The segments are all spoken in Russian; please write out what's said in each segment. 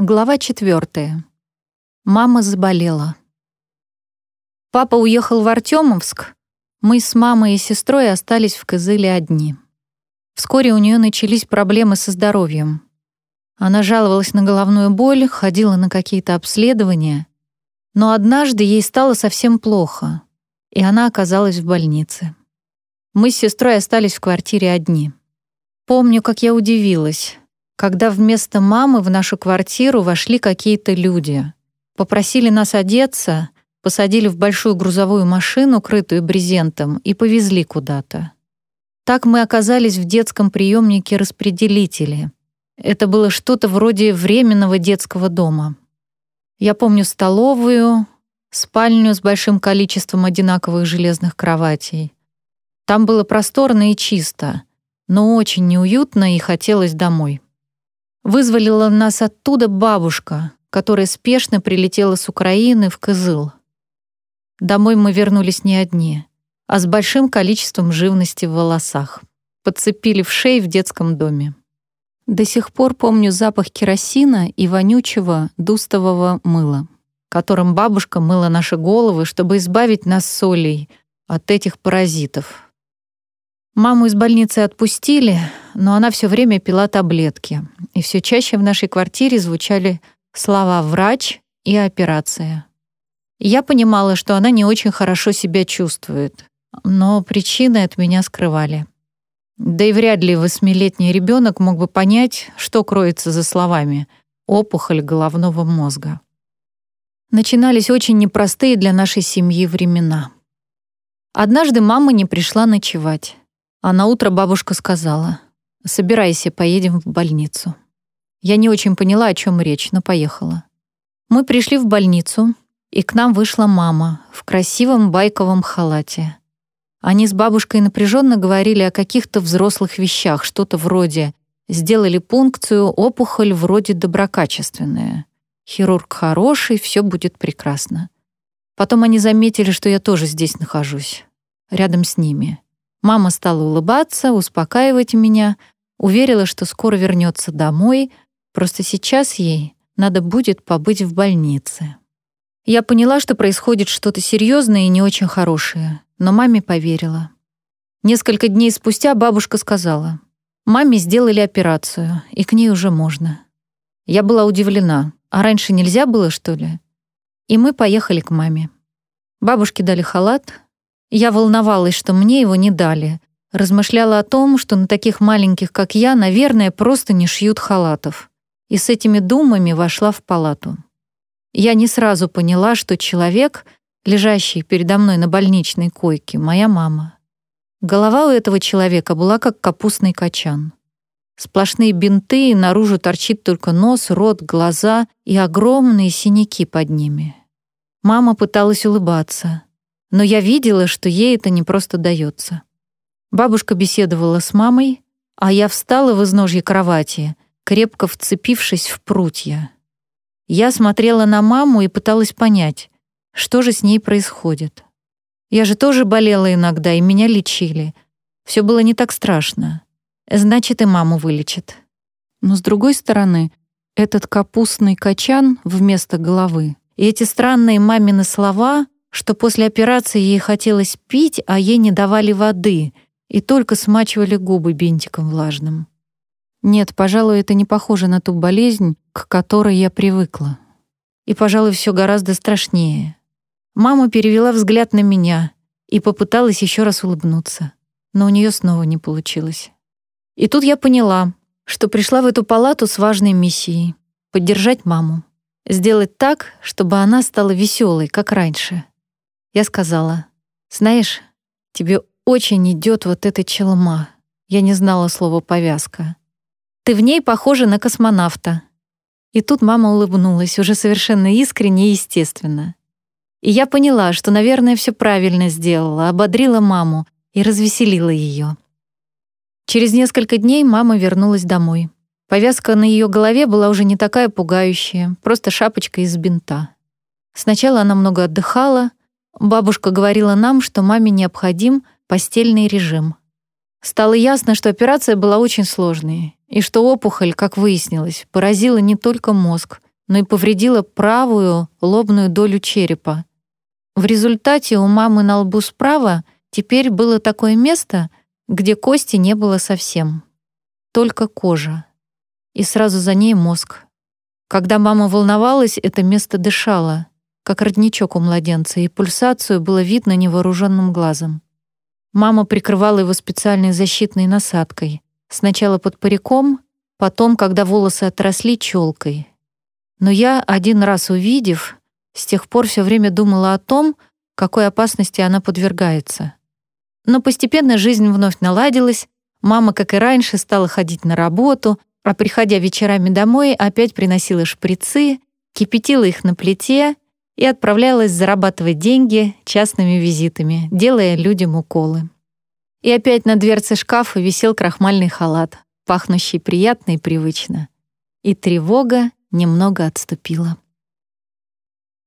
Глава четвертая. Мама заболела. Папа уехал в Артемовск. Мы с мамой и сестрой остались в Кызыле одни. Вскоре у нее начались проблемы со здоровьем. Она жаловалась на головную боль, ходила на какие-то обследования, но однажды ей стало совсем плохо, и она оказалась в больнице. Мы с сестрой остались в квартире одни. Помню, как я удивилась когда вместо мамы в нашу квартиру вошли какие-то люди. Попросили нас одеться, посадили в большую грузовую машину, крытую брезентом, и повезли куда-то. Так мы оказались в детском приемнике распределителе. Это было что-то вроде временного детского дома. Я помню столовую, спальню с большим количеством одинаковых железных кроватей. Там было просторно и чисто, но очень неуютно и хотелось домой. Вызволила нас оттуда бабушка, которая спешно прилетела с Украины в Кызыл. Домой мы вернулись не одни, а с большим количеством живности в волосах. Подцепили в шеи в детском доме. До сих пор помню запах керосина и вонючего дустового мыла, которым бабушка мыла наши головы, чтобы избавить нас с Олей от этих паразитов. Маму из больницы отпустили, но она все время пила таблетки, и все чаще в нашей квартире звучали слова «врач» и «операция». Я понимала, что она не очень хорошо себя чувствует, но причины от меня скрывали. Да и вряд ли восьмилетний ребенок мог бы понять, что кроется за словами «опухоль головного мозга». Начинались очень непростые для нашей семьи времена. Однажды мама не пришла ночевать. А на утро бабушка сказала: "Собирайся, поедем в больницу". Я не очень поняла, о чем речь, но поехала. Мы пришли в больницу, и к нам вышла мама в красивом байковом халате. Они с бабушкой напряженно говорили о каких-то взрослых вещах, что-то вроде «сделали пункцию, опухоль вроде доброкачественная». Хирург хороший, все будет прекрасно. Потом они заметили, что я тоже здесь нахожусь, рядом с ними. Мама стала улыбаться, успокаивать меня, уверила, что скоро вернется домой, просто сейчас ей надо будет побыть в больнице. Я поняла, что происходит что-то серьезное и не очень хорошее, но маме поверила. Несколько дней спустя бабушка сказала, «Маме сделали операцию, и к ней уже можно». Я была удивлена. А раньше нельзя было, что ли? И мы поехали к маме. Бабушке дали халат, я волновалась, что мне его не дали. Размышляла о том, что на таких маленьких, как я, наверное, просто не шьют халатов. И с этими думами вошла в палату. Я не сразу поняла, что человек, лежащий передо мной на больничной койке, моя мама. Голова у этого человека была как капустный качан. Сплошные бинты, и наружу торчит только нос, рот, глаза и огромные синяки под ними. Мама пыталась улыбаться — но я видела, что ей это не просто дается. Бабушка беседовала с мамой, а я встала в изножье кровати, крепко вцепившись в прутья. Я смотрела на маму и пыталась понять, что же с ней происходит. Я же тоже болела иногда, и меня лечили. Все было не так страшно. Значит, и маму вылечат. Но с другой стороны, этот капустный качан вместо головы и эти странные мамины слова что после операции ей хотелось пить, а ей не давали воды и только смачивали губы бинтиком влажным. Нет, пожалуй, это не похоже на ту болезнь, к которой я привыкла. И, пожалуй, все гораздо страшнее. Мама перевела взгляд на меня и попыталась еще раз улыбнуться, но у нее снова не получилось. И тут я поняла, что пришла в эту палату с важной миссией — поддержать маму, сделать так, чтобы она стала веселой, как раньше — я сказала, «Знаешь, тебе очень идет вот эта челма». Я не знала слова «повязка». «Ты в ней похожа на космонавта». И тут мама улыбнулась, уже совершенно искренне и естественно. И я поняла, что, наверное, все правильно сделала, ободрила маму и развеселила ее. Через несколько дней мама вернулась домой. Повязка на ее голове была уже не такая пугающая, просто шапочка из бинта. Сначала она много отдыхала, Бабушка говорила нам, что маме необходим постельный режим. Стало ясно, что операция была очень сложной, и что опухоль, как выяснилось, поразила не только мозг, но и повредила правую лобную долю черепа. В результате у мамы на лбу справа теперь было такое место, где кости не было совсем. Только кожа. И сразу за ней мозг. Когда мама волновалась, это место дышало, как родничок у младенца, и пульсацию было видно невооруженным глазом. Мама прикрывала его специальной защитной насадкой. Сначала под париком, потом, когда волосы отросли, челкой. Но я, один раз увидев, с тех пор все время думала о том, какой опасности она подвергается. Но постепенно жизнь вновь наладилась, мама, как и раньше, стала ходить на работу, а приходя вечерами домой, опять приносила шприцы, кипятила их на плите и отправлялась зарабатывать деньги частными визитами, делая людям уколы. И опять на дверце шкафа висел крахмальный халат, пахнущий приятно и привычно. И тревога немного отступила.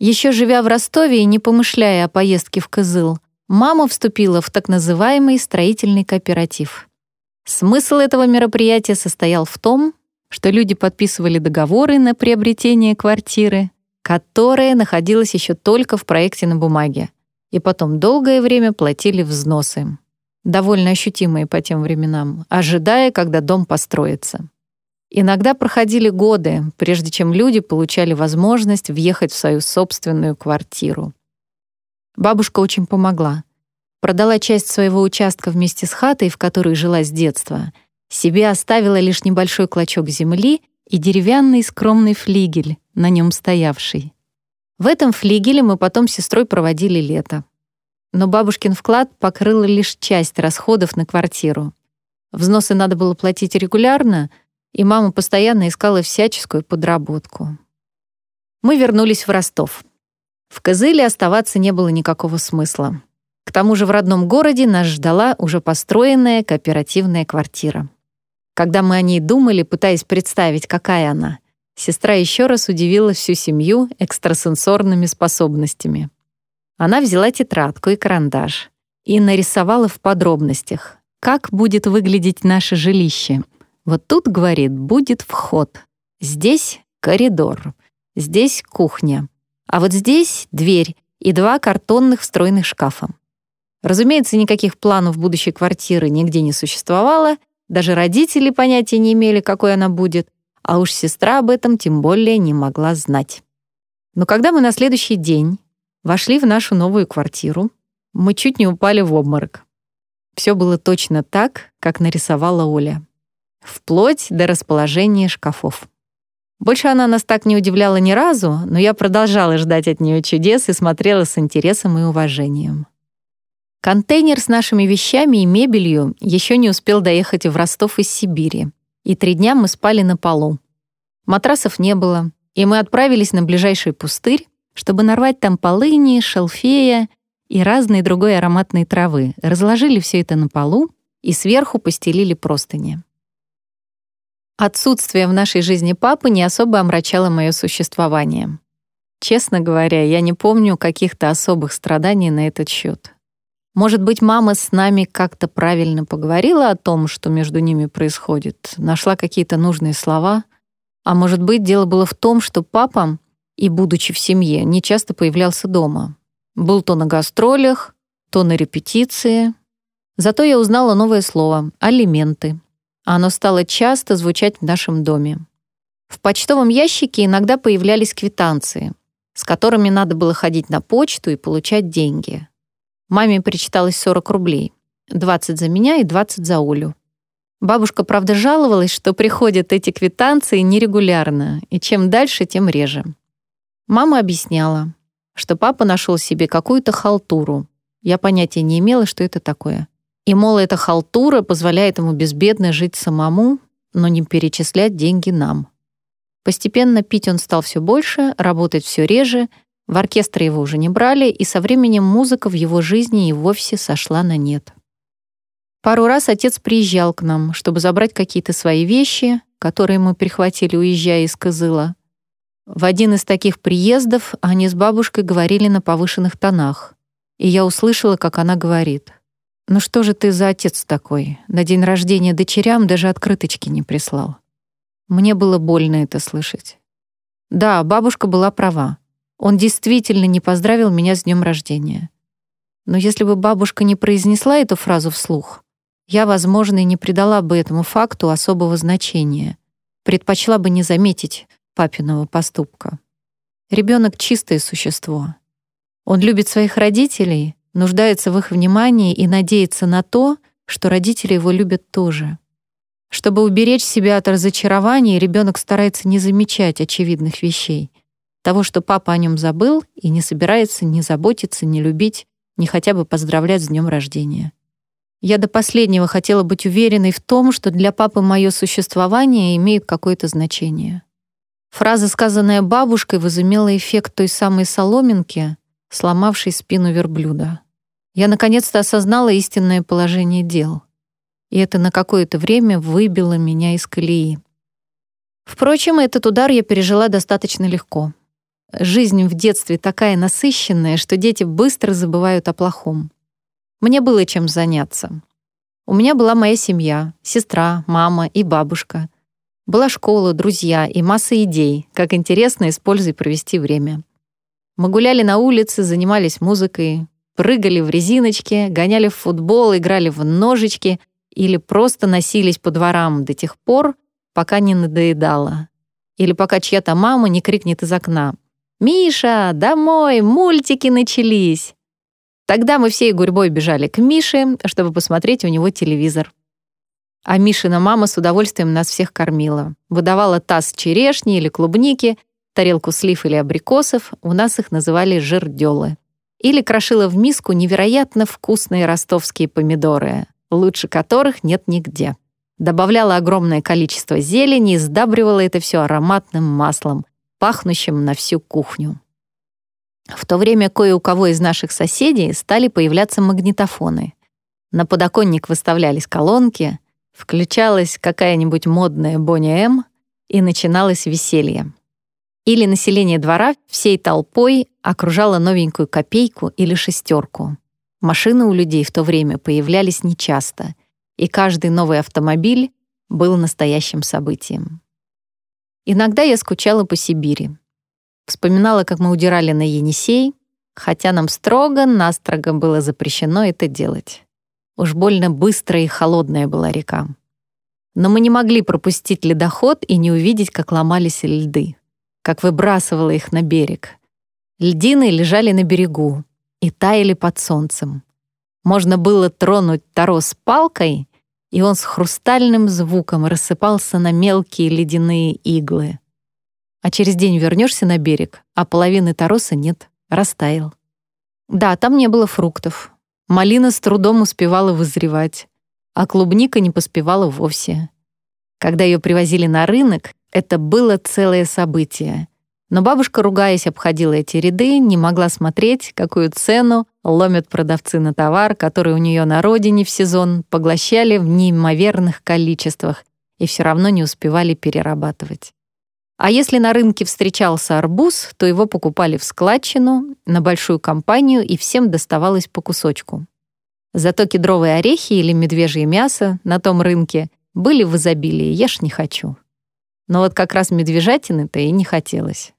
Еще живя в Ростове и не помышляя о поездке в Кызыл, мама вступила в так называемый строительный кооператив — Смысл этого мероприятия состоял в том, что люди подписывали договоры на приобретение квартиры, которая находилась еще только в проекте на бумаге, и потом долгое время платили взносы, довольно ощутимые по тем временам, ожидая, когда дом построится. Иногда проходили годы, прежде чем люди получали возможность въехать в свою собственную квартиру. Бабушка очень помогла продала часть своего участка вместе с хатой, в которой жила с детства, себе оставила лишь небольшой клочок земли и деревянный скромный флигель, на нем стоявший. В этом флигеле мы потом с сестрой проводили лето. Но бабушкин вклад покрыл лишь часть расходов на квартиру. Взносы надо было платить регулярно, и мама постоянно искала всяческую подработку. Мы вернулись в Ростов. В Кызыле оставаться не было никакого смысла. К тому же в родном городе нас ждала уже построенная кооперативная квартира. Когда мы о ней думали, пытаясь представить, какая она, сестра еще раз удивила всю семью экстрасенсорными способностями. Она взяла тетрадку и карандаш и нарисовала в подробностях, как будет выглядеть наше жилище. Вот тут, говорит, будет вход. Здесь коридор. Здесь кухня. А вот здесь дверь и два картонных встроенных шкафа. Разумеется, никаких планов будущей квартиры нигде не существовало, даже родители понятия не имели, какой она будет, а уж сестра об этом тем более не могла знать. Но когда мы на следующий день вошли в нашу новую квартиру, мы чуть не упали в обморок. Все было точно так, как нарисовала Оля. Вплоть до расположения шкафов. Больше она нас так не удивляла ни разу, но я продолжала ждать от нее чудес и смотрела с интересом и уважением. Контейнер с нашими вещами и мебелью еще не успел доехать в Ростов из Сибири, и три дня мы спали на полу. Матрасов не было, и мы отправились на ближайший пустырь, чтобы нарвать там полыни, шалфея и разные другой ароматной травы, разложили все это на полу и сверху постелили простыни. Отсутствие в нашей жизни папы не особо омрачало мое существование. Честно говоря, я не помню каких-то особых страданий на этот счет. Может быть, мама с нами как-то правильно поговорила о том, что между ними происходит, нашла какие-то нужные слова. А может быть, дело было в том, что папа, и будучи в семье, не часто появлялся дома. Был то на гастролях, то на репетиции. Зато я узнала новое слово — алименты. Оно стало часто звучать в нашем доме. В почтовом ящике иногда появлялись квитанции, с которыми надо было ходить на почту и получать деньги. Маме причиталось 40 рублей. 20 за меня и 20 за Олю. Бабушка, правда, жаловалась, что приходят эти квитанции нерегулярно, и чем дальше, тем реже. Мама объясняла, что папа нашел себе какую-то халтуру. Я понятия не имела, что это такое. И, мол, эта халтура позволяет ему безбедно жить самому, но не перечислять деньги нам. Постепенно пить он стал все больше, работать все реже, в оркестр его уже не брали, и со временем музыка в его жизни и вовсе сошла на нет. Пару раз отец приезжал к нам, чтобы забрать какие-то свои вещи, которые мы прихватили, уезжая из Кызыла. В один из таких приездов они с бабушкой говорили на повышенных тонах, и я услышала, как она говорит. «Ну что же ты за отец такой? На день рождения дочерям даже открыточки не прислал». Мне было больно это слышать. Да, бабушка была права. Он действительно не поздравил меня с днем рождения. Но если бы бабушка не произнесла эту фразу вслух, я, возможно, и не придала бы этому факту особого значения, предпочла бы не заметить папиного поступка. Ребенок — чистое существо. Он любит своих родителей, нуждается в их внимании и надеется на то, что родители его любят тоже. Чтобы уберечь себя от разочарований, ребенок старается не замечать очевидных вещей. Того, что папа о нем забыл и не собирается ни заботиться, ни любить, ни хотя бы поздравлять с днем рождения. Я до последнего хотела быть уверенной в том, что для папы мое существование имеет какое-то значение. Фраза, сказанная бабушкой, возымела эффект той самой соломинки, сломавшей спину верблюда. Я наконец-то осознала истинное положение дел — и это на какое-то время выбило меня из колеи. Впрочем, этот удар я пережила достаточно легко. Жизнь в детстве такая насыщенная, что дети быстро забывают о плохом. Мне было чем заняться. У меня была моя семья, сестра, мама и бабушка. Была школа, друзья и масса идей, как интересно использовать провести время. Мы гуляли на улице, занимались музыкой, прыгали в резиночки, гоняли в футбол, играли в ножички или просто носились по дворам до тех пор, пока не надоедало. Или пока чья-то мама не крикнет из окна «Миша, домой, мультики начались!» Тогда мы всей гурьбой бежали к Мише, чтобы посмотреть у него телевизор. А Мишина мама с удовольствием нас всех кормила. Выдавала таз черешни или клубники, тарелку слив или абрикосов, у нас их называли жердёлы. Или крошила в миску невероятно вкусные ростовские помидоры лучше которых нет нигде. Добавляла огромное количество зелени и сдабривала это все ароматным маслом, пахнущим на всю кухню. В то время кое у кого из наших соседей стали появляться магнитофоны. На подоконник выставлялись колонки, включалась какая-нибудь модная Бонни М, и начиналось веселье. Или население двора всей толпой окружало новенькую копейку или шестерку. Машины у людей в то время появлялись нечасто, и каждый новый автомобиль был настоящим событием. Иногда я скучала по Сибири. Вспоминала, как мы удирали на Енисей, хотя нам строго-настрого было запрещено это делать. Уж больно быстрая и холодная была река. Но мы не могли пропустить ледоход и не увидеть, как ломались льды, как выбрасывало их на берег. Льдины лежали на берегу, и таяли под солнцем. Можно было тронуть торос палкой, и он с хрустальным звуком рассыпался на мелкие ледяные иглы. А через день вернешься на берег, а половины тороса нет, растаял. Да, там не было фруктов. Малина с трудом успевала вызревать, а клубника не поспевала вовсе. Когда ее привозили на рынок, это было целое событие. Но бабушка, ругаясь, обходила эти ряды, не могла смотреть, какую цену ломят продавцы на товар, который у нее на родине в сезон поглощали в неимоверных количествах и все равно не успевали перерабатывать. А если на рынке встречался арбуз, то его покупали в складчину, на большую компанию, и всем доставалось по кусочку. Зато кедровые орехи или медвежье мясо на том рынке были в изобилии, ешь не хочу. Но вот как раз медвежатины-то и не хотелось.